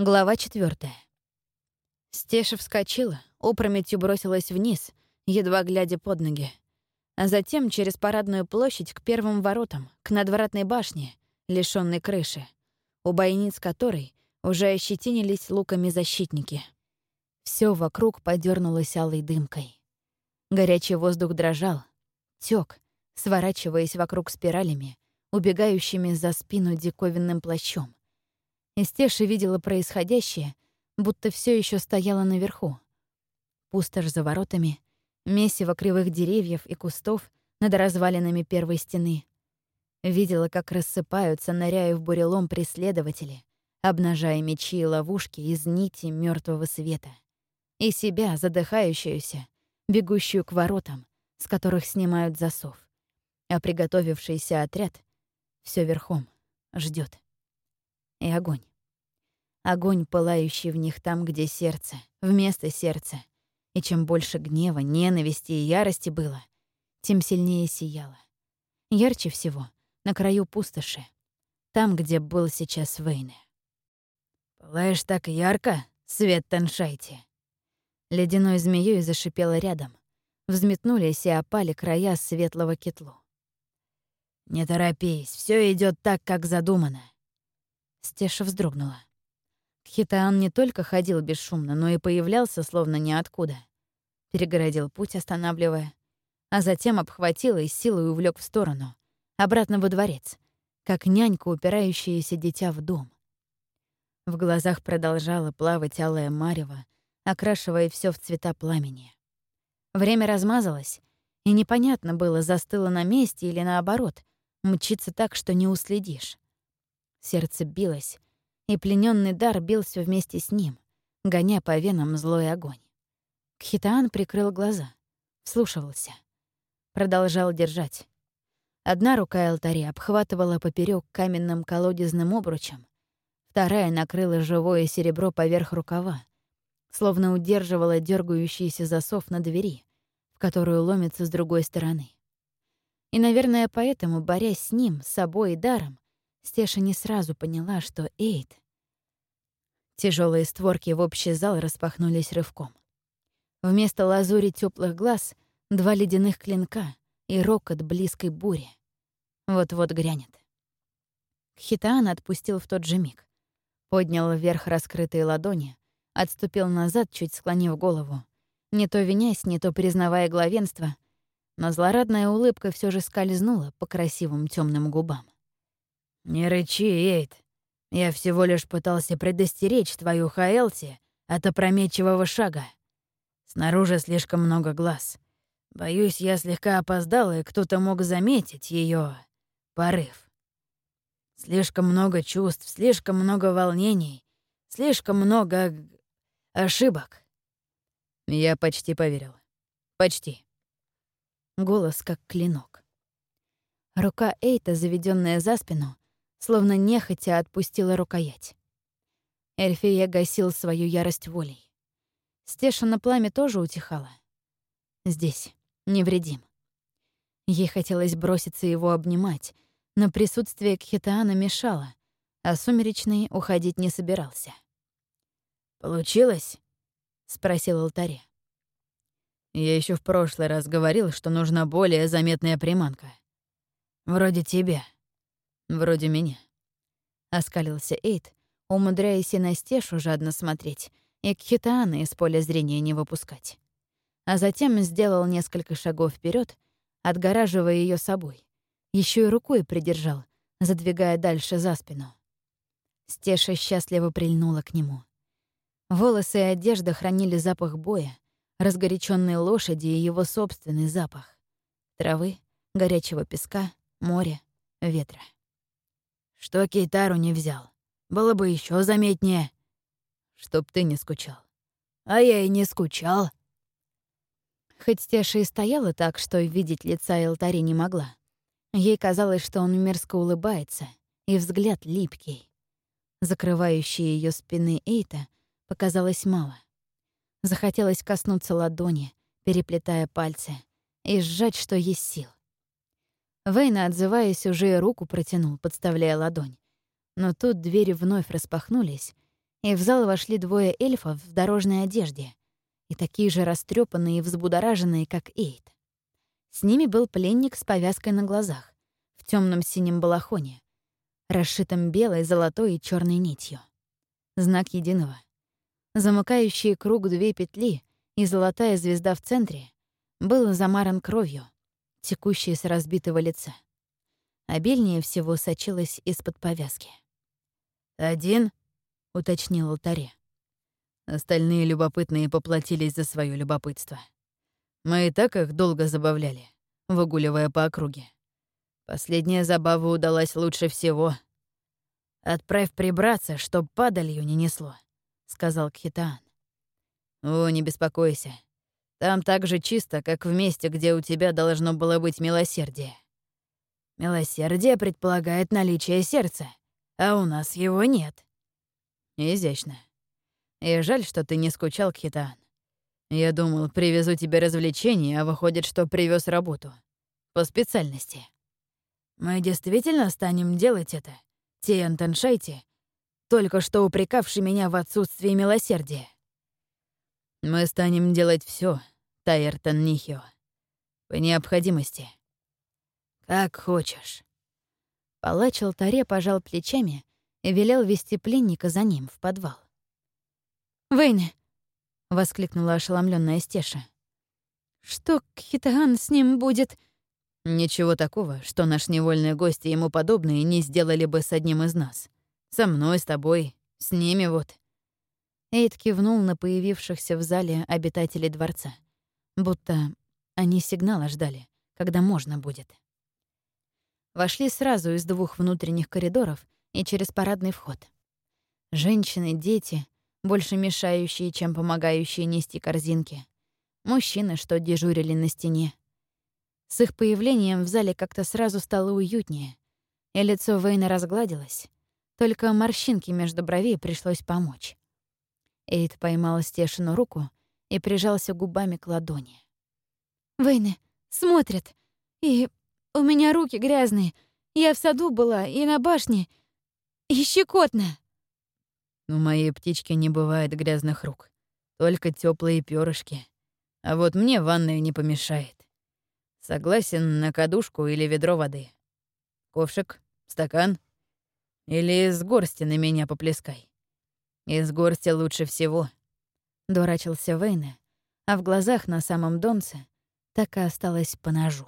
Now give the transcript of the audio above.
Глава четвертая. Стеша вскочила, опрометью бросилась вниз, едва глядя под ноги. А затем через парадную площадь к первым воротам, к надвратной башне, лишённой крыши, у бойниц которой уже ощетинились луками защитники. Все вокруг подернулось алой дымкой. Горячий воздух дрожал, тек, сворачиваясь вокруг спиралями, убегающими за спину диковинным плащом. Эстеша видела происходящее, будто все еще стояла наверху. Пустошь за воротами, месиво кривых деревьев и кустов над развалинами первой стены. Видела, как рассыпаются, ныряя в бурелом преследователи, обнажая мечи и ловушки из нити мертвого света. И себя, задыхающуюся, бегущую к воротам, с которых снимают засов. А приготовившийся отряд все верхом ждет. И огонь. Огонь, пылающий в них там, где сердце, вместо сердца. И чем больше гнева, ненависти и ярости было, тем сильнее сияло. Ярче всего на краю пустоши, там, где был сейчас Вейне. «Пылаешь так ярко, свет Таншайте!» Ледяной змеей зашипело рядом. Взметнулись и опали края светлого кетлу. «Не торопись, все идет так, как задумано». Стеша вздрогнула. Хитаан не только ходил бесшумно, но и появлялся словно ниоткуда. Перегородил путь, останавливая, а затем обхватил и силой увлек в сторону, обратно во дворец, как нянька, упирающаяся дитя в дом. В глазах продолжала плавать алая марево, окрашивая все в цвета пламени. Время размазалось, и непонятно было, застыло на месте или наоборот, мчится так, что не уследишь. Сердце билось, и плененный дар бился вместе с ним, гоня по венам злой огонь. Кхитаан прикрыл глаза, вслушивался. Продолжал держать. Одна рука алтаря обхватывала поперек каменным колодезным обручем, вторая накрыла живое серебро поверх рукава, словно удерживала дергающийся засов на двери, в которую ломится с другой стороны. И, наверное, поэтому, борясь с ним, с собой и даром, Стеша не сразу поняла, что Эйд... Тяжелые створки в общий зал распахнулись рывком. Вместо лазури теплых глаз — два ледяных клинка и рокот близкой бури. Вот-вот грянет. Хитаан отпустил в тот же миг. Поднял вверх раскрытые ладони, отступил назад, чуть склонив голову, не то винясь, не то признавая главенство, но злорадная улыбка все же скользнула по красивым темным губам. «Не рычи, Эйд. Я всего лишь пытался предостеречь твою Хаэлти от опрометчивого шага. Снаружи слишком много глаз. Боюсь, я слегка опоздал, и кто-то мог заметить ее порыв. Слишком много чувств, слишком много волнений, слишком много ошибок. Я почти поверил. Почти. Голос как клинок. Рука Эйта, заведенная за спину, словно нехотя отпустила рукоять. Эльфия гасил свою ярость волей. Стеша пламя тоже утихало. Здесь, невредим. Ей хотелось броситься его обнимать, но присутствие Кхитаана мешало, а Сумеречный уходить не собирался. «Получилось?» — спросил алтаре. «Я еще в прошлый раз говорил, что нужна более заметная приманка. Вроде тебя», Вроде меня. Оскалился Эйд, умудряясь и на Стешу жадно смотреть, и к Хитаана из поля зрения не выпускать. А затем сделал несколько шагов вперед, отгораживая ее собой. Еще и рукой придержал, задвигая дальше за спину. Стеша счастливо прильнула к нему. Волосы и одежда хранили запах боя, разгоряченной лошади и его собственный запах. Травы, горячего песка, моря, ветра. Что Кейтару не взял? Было бы еще заметнее. Чтоб ты не скучал. А я и не скучал. Хоть Стеша и стояла так, что видеть лица алтари не могла. Ей казалось, что он мерзко улыбается, и взгляд липкий. Закрывающий ее спины Эйта показалось мало. Захотелось коснуться ладони, переплетая пальцы, и сжать, что есть сил. Вейна, отзываясь, уже руку протянул, подставляя ладонь. Но тут двери вновь распахнулись, и в зал вошли двое эльфов в дорожной одежде и такие же растрепанные и взбудораженные, как Эйд. С ними был пленник с повязкой на глазах, в темном синем балахоне, расшитом белой, золотой и черной нитью. Знак единого. Замыкающие круг две петли и золотая звезда в центре был замаран кровью, текущей с разбитого лица. Обильнее всего сочилась из-под повязки. «Один?» — уточнил алтаре. Остальные любопытные поплатились за свое любопытство. Мы и так их долго забавляли, выгуливая по округе. Последняя забава удалась лучше всего. «Отправь прибраться, чтоб падалью не несло», — сказал Кхитаан. «О, не беспокойся. Там так же чисто, как в месте, где у тебя должно было быть милосердие. Милосердие предполагает наличие сердца, а у нас его нет». «Изящно. И жаль, что ты не скучал, Кхитаан. Я думал, привезу тебе развлечения, а выходит, что привез работу. По специальности». Мы действительно станем делать это, Тиен Таншайте, только что упрекавший меня в отсутствии милосердия. Мы станем делать все, Тайертон Нихио. По необходимости. Как хочешь. Палач алтаре пожал плечами и велел вести пленника за ним в подвал. «Вейне!» — воскликнула ошеломленная Стеша. «Что Кхитаан с ним будет?» Ничего такого, что наш невольный гость и ему подобные не сделали бы с одним из нас. Со мной, с тобой, с ними вот. Эйд кивнул на появившихся в зале обитателей дворца, будто они сигнала ждали, когда можно будет. Вошли сразу из двух внутренних коридоров и через парадный вход. Женщины, дети, больше мешающие, чем помогающие нести корзинки. Мужчины, что дежурили на стене. С их появлением в зале как-то сразу стало уютнее, и лицо Вейна разгладилось, только морщинки между бровей пришлось помочь. Эйд поймал Стешину руку и прижался губами к ладони. «Вейны, смотрят, и у меня руки грязные. Я в саду была и на башне. И щекотно!» «У моей птички не бывает грязных рук, только теплые перышки. А вот мне ванная не помешает. Согласен на кадушку или ведро воды. Ковшик, стакан. Или из горсти на меня поплескай. Из горсти лучше всего. Дурачился Вейне, а в глазах на самом донце так и осталось по ножу.